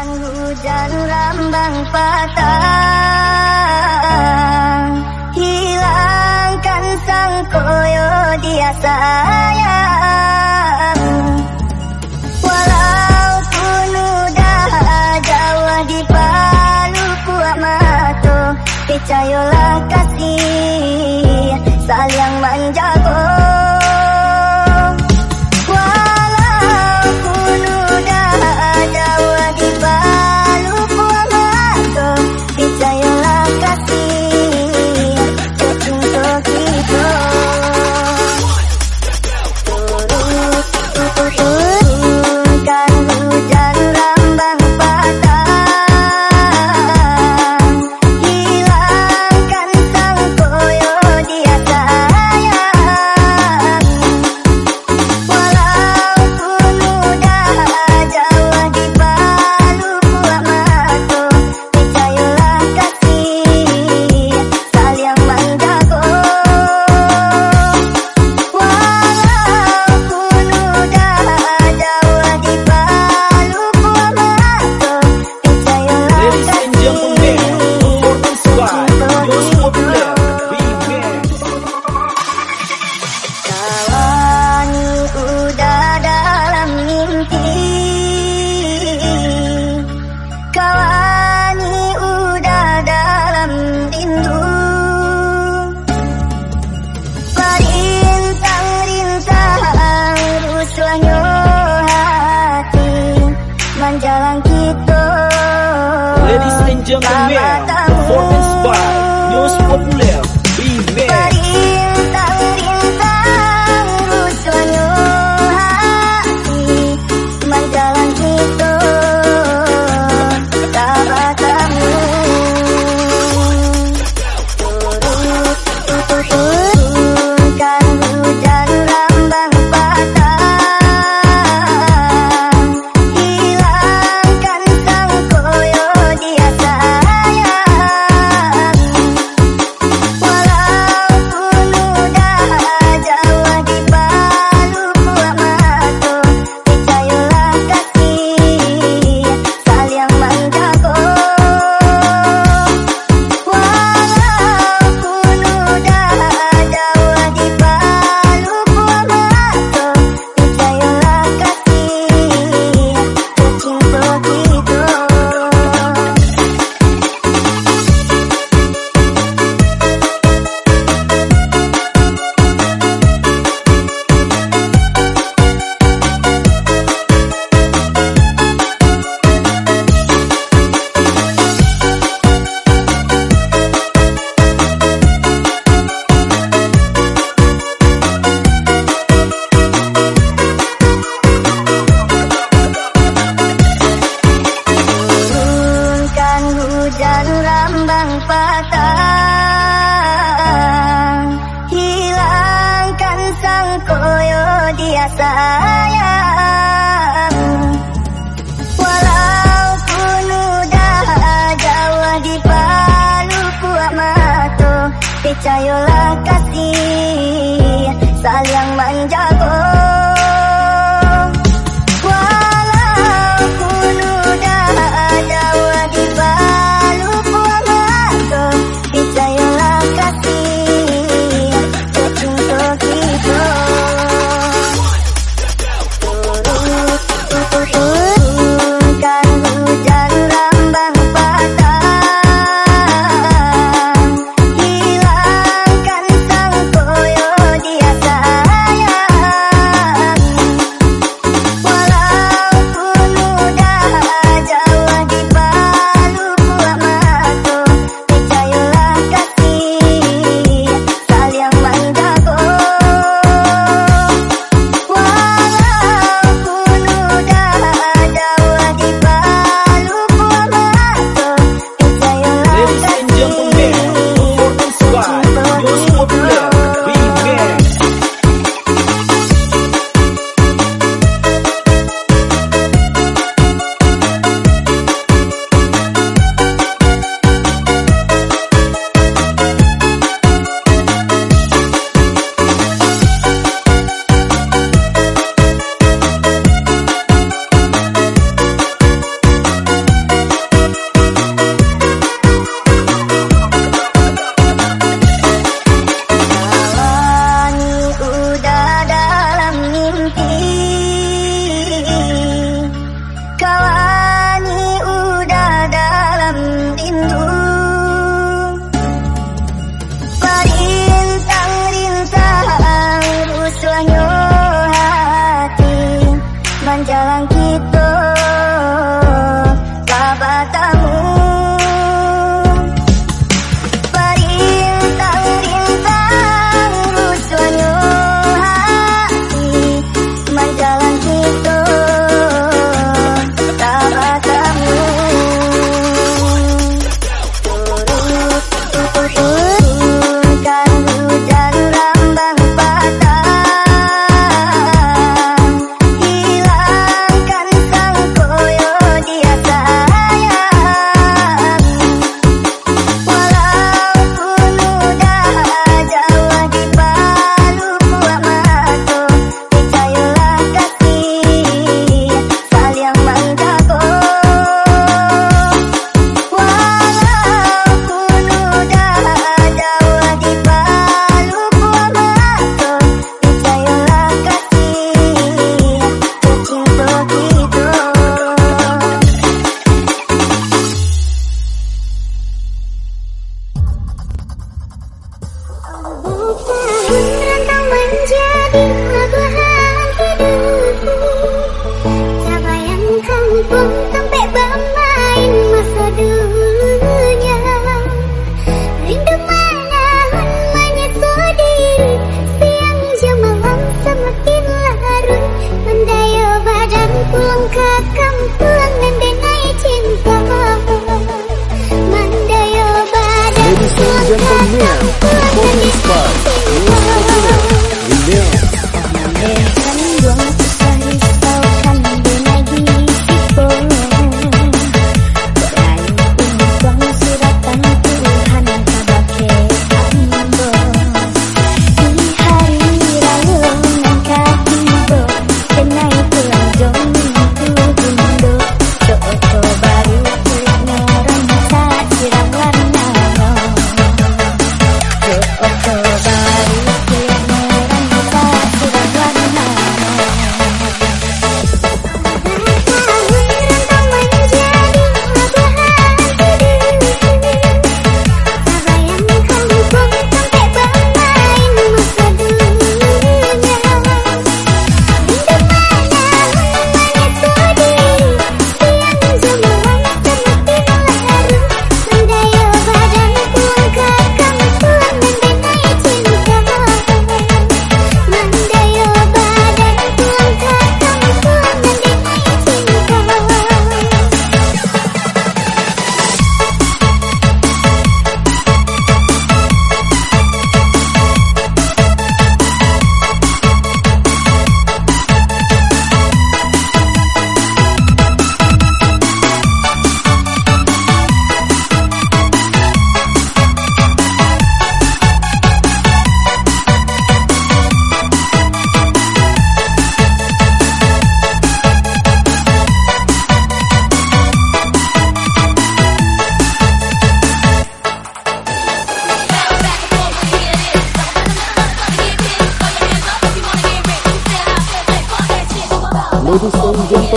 Hujan rambang patah. Hilangkan sang koyo dia sayang. Walaupun udah jauh di palu kuat mato Percayalah kasih. Saling jalan kita. Ladies and gentlemen.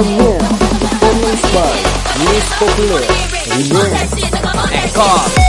Performance by Miss Popular Reborn Echo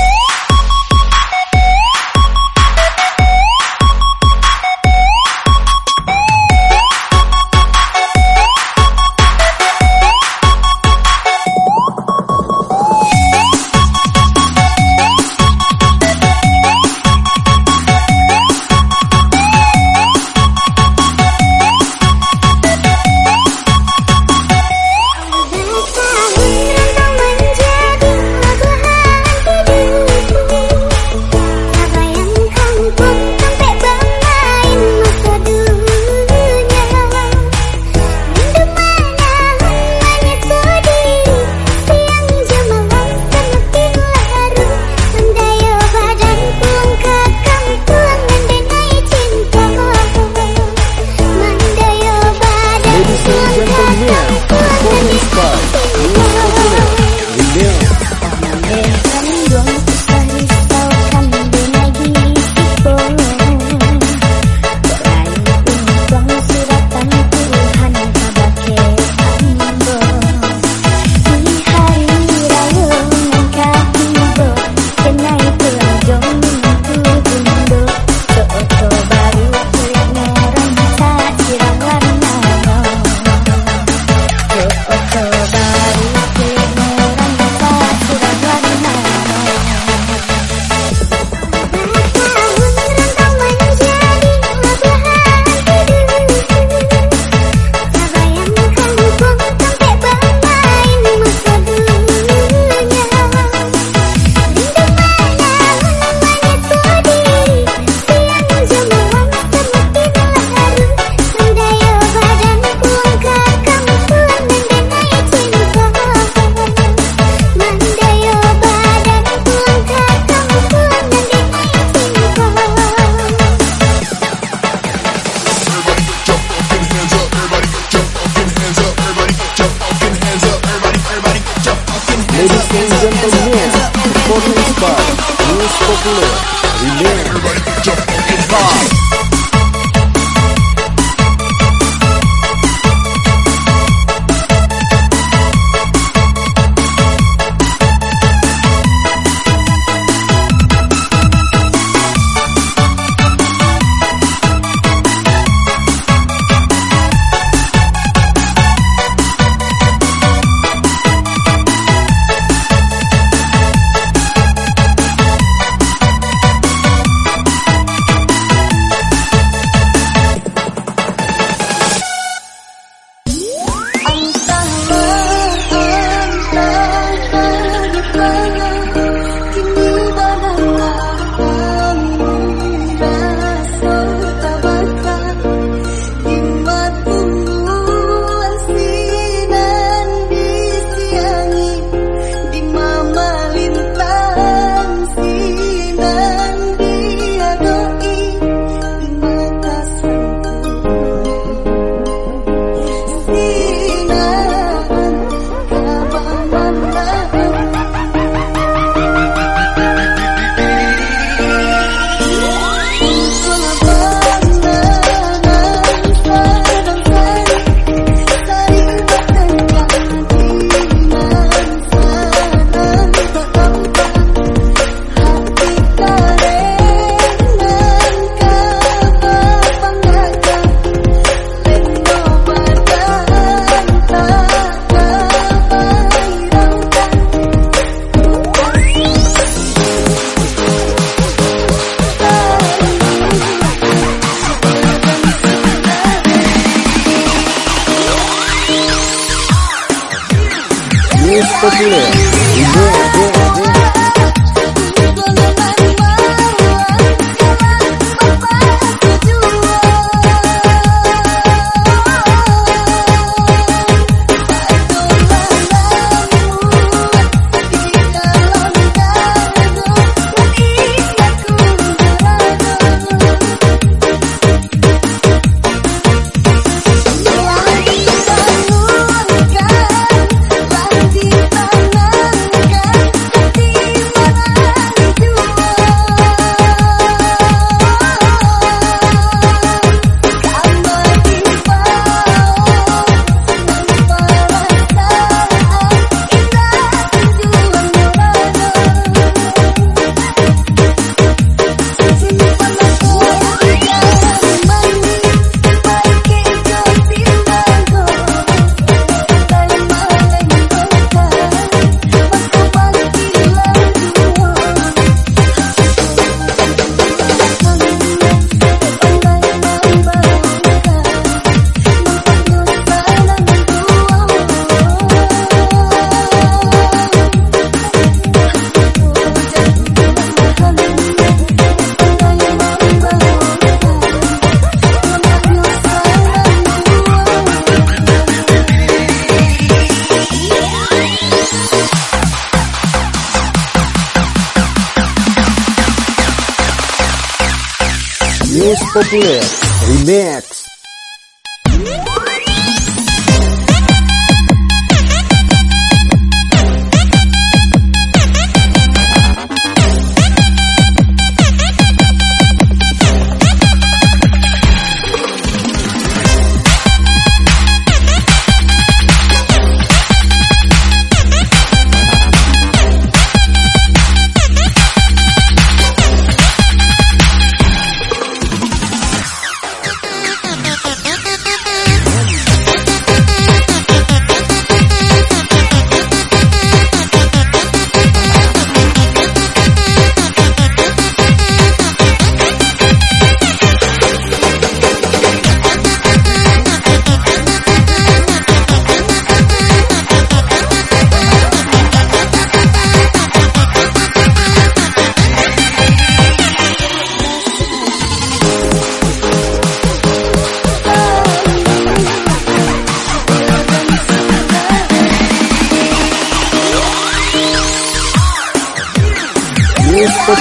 do this.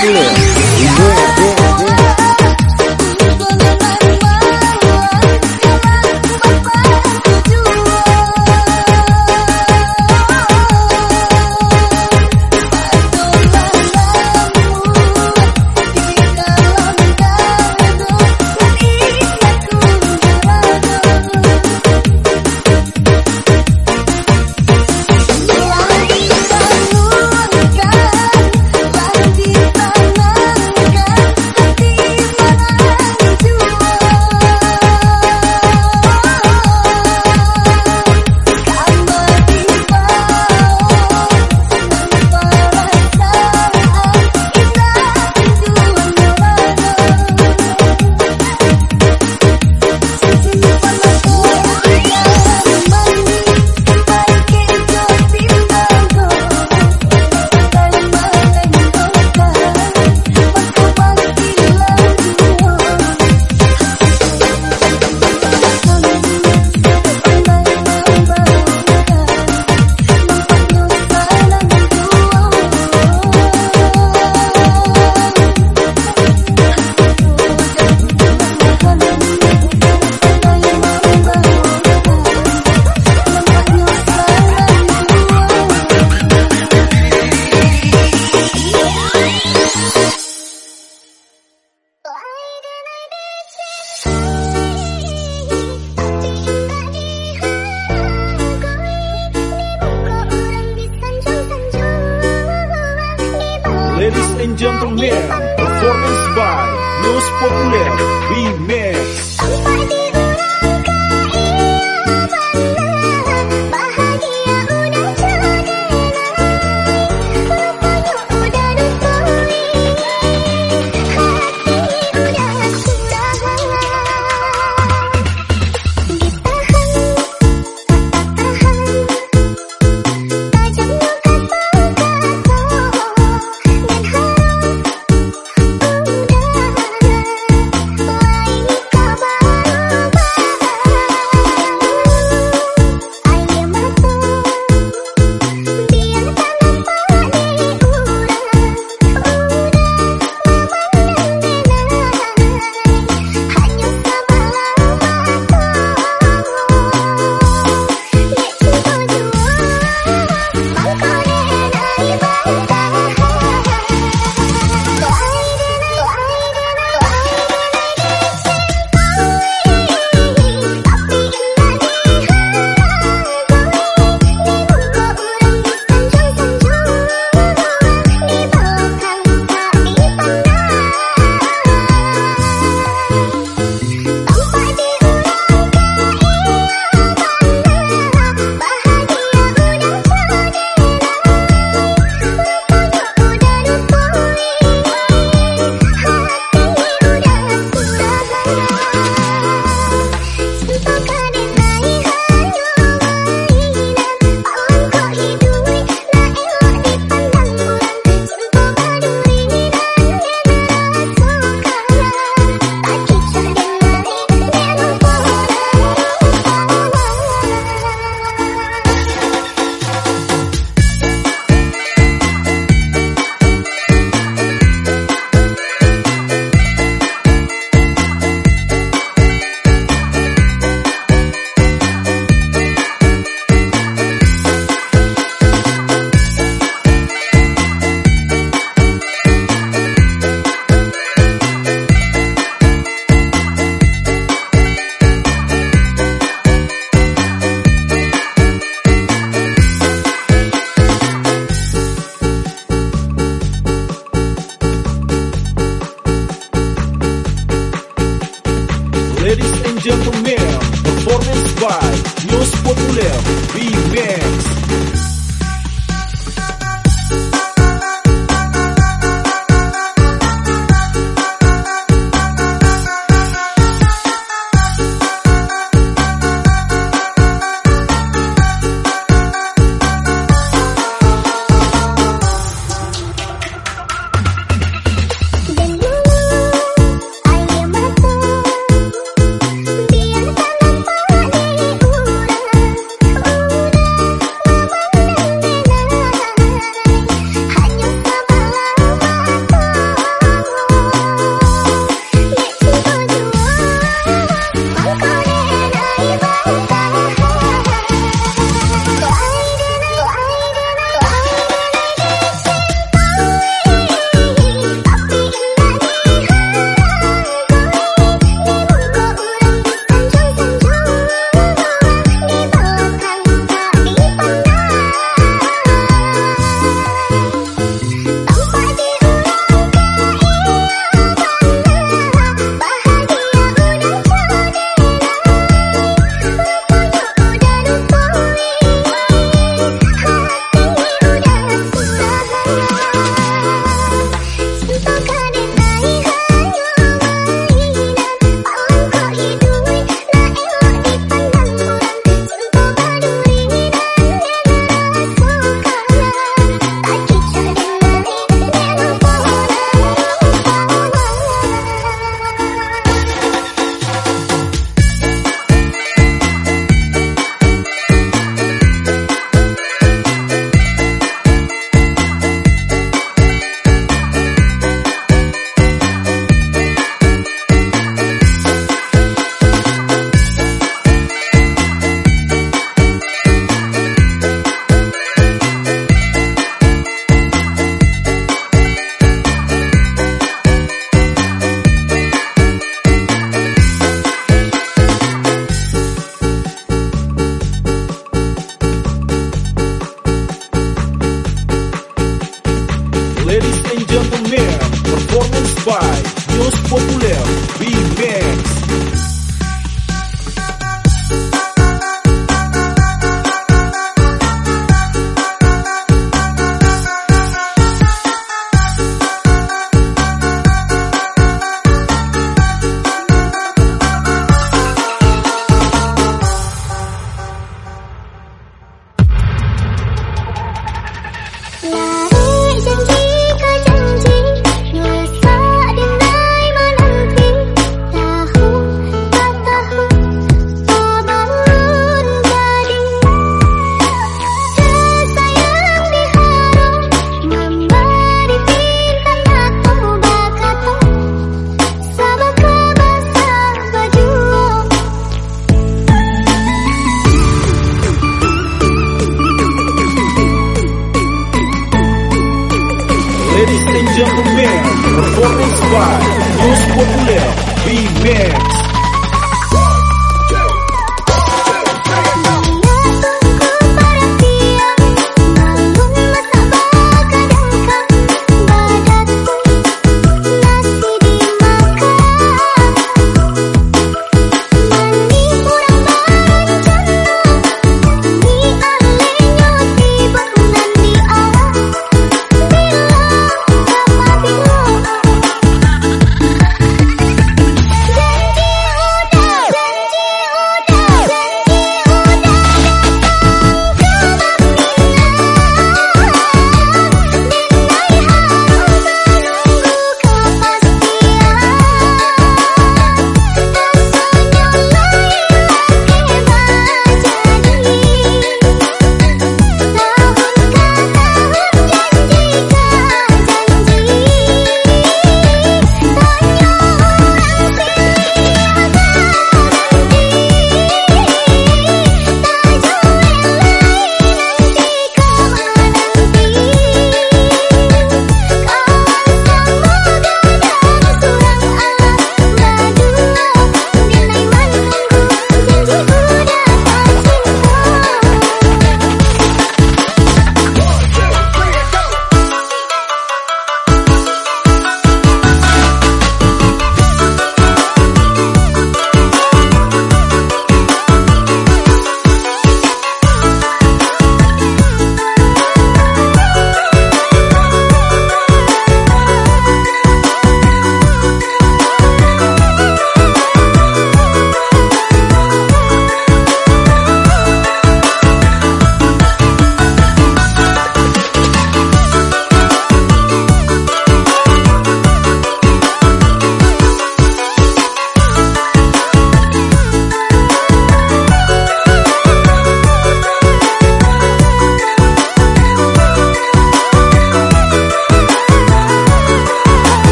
对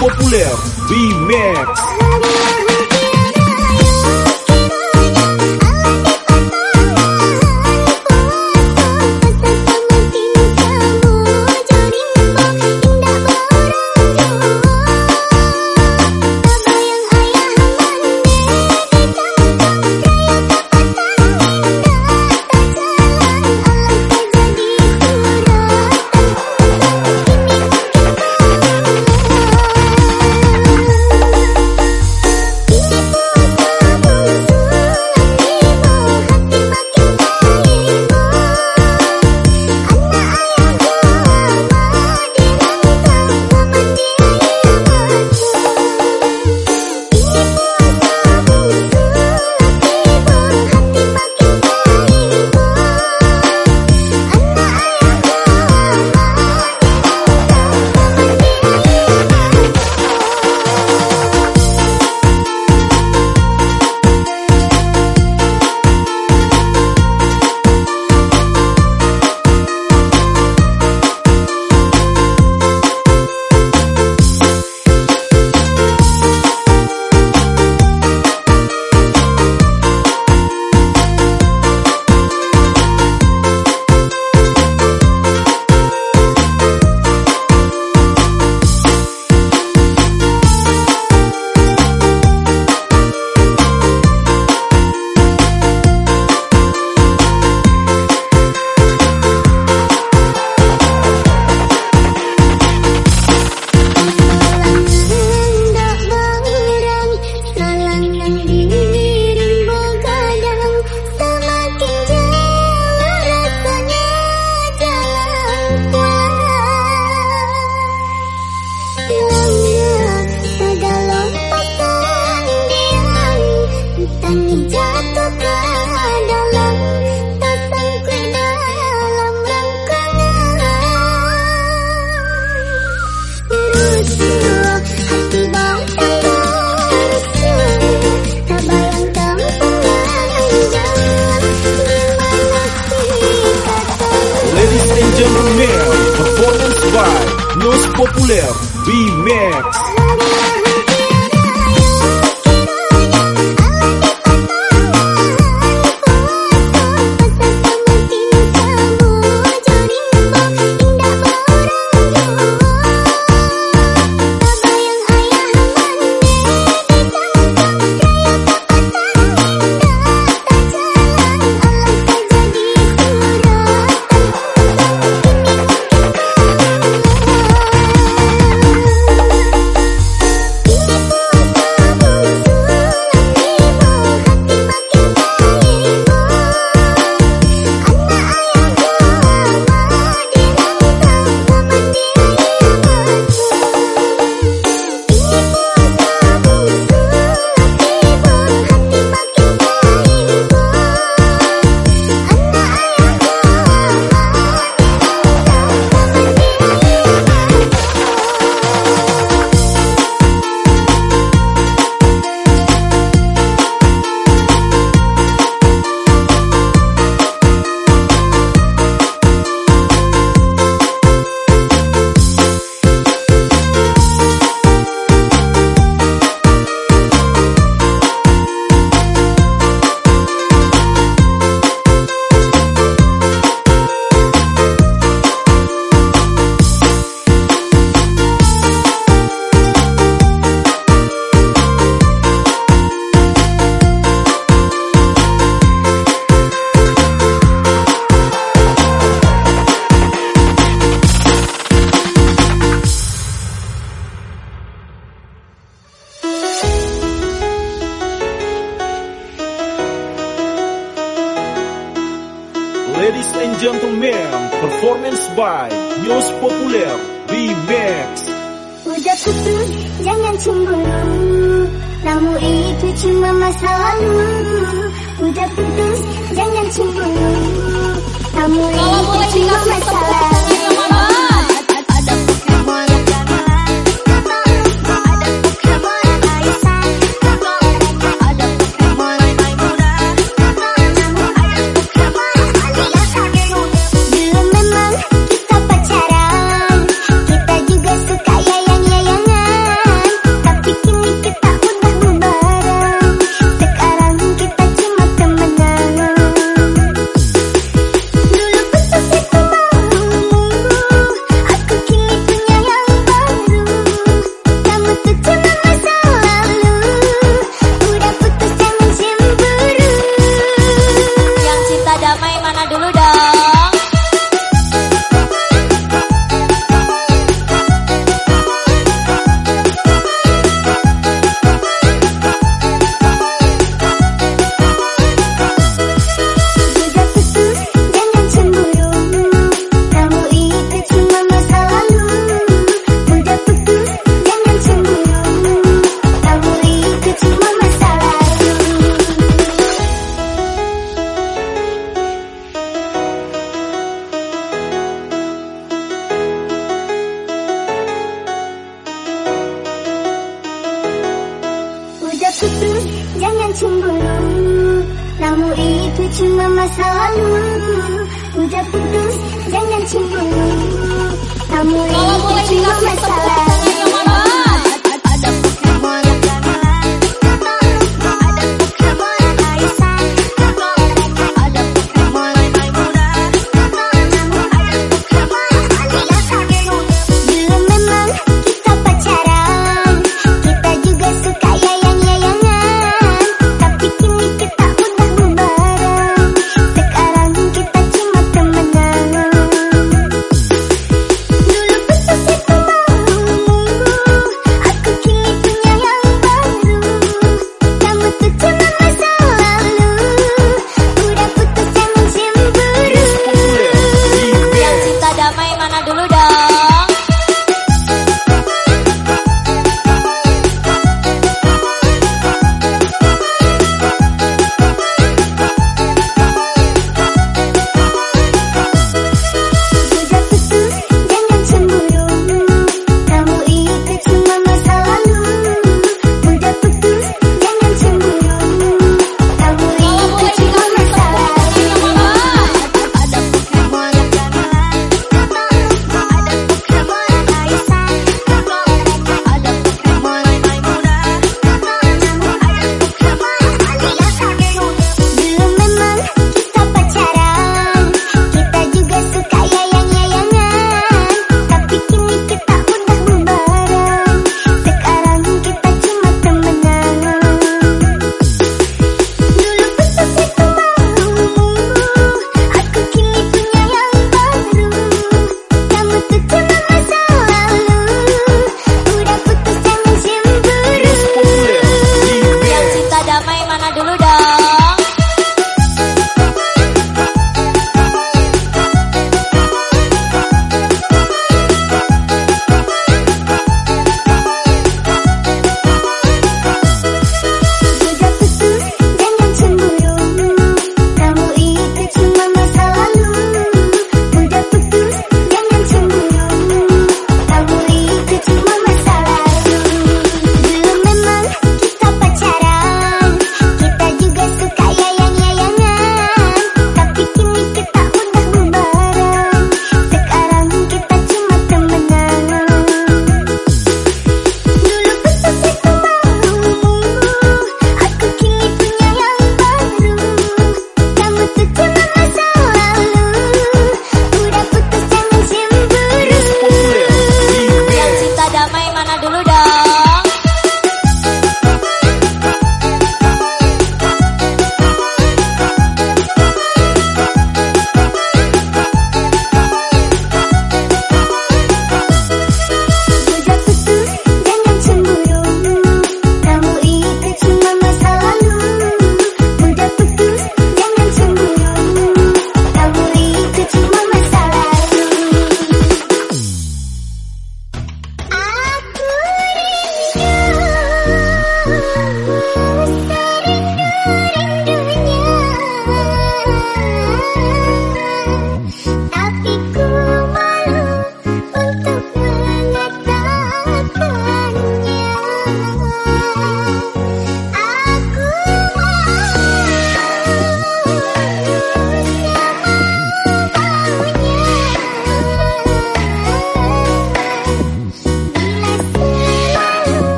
popular. B-Max.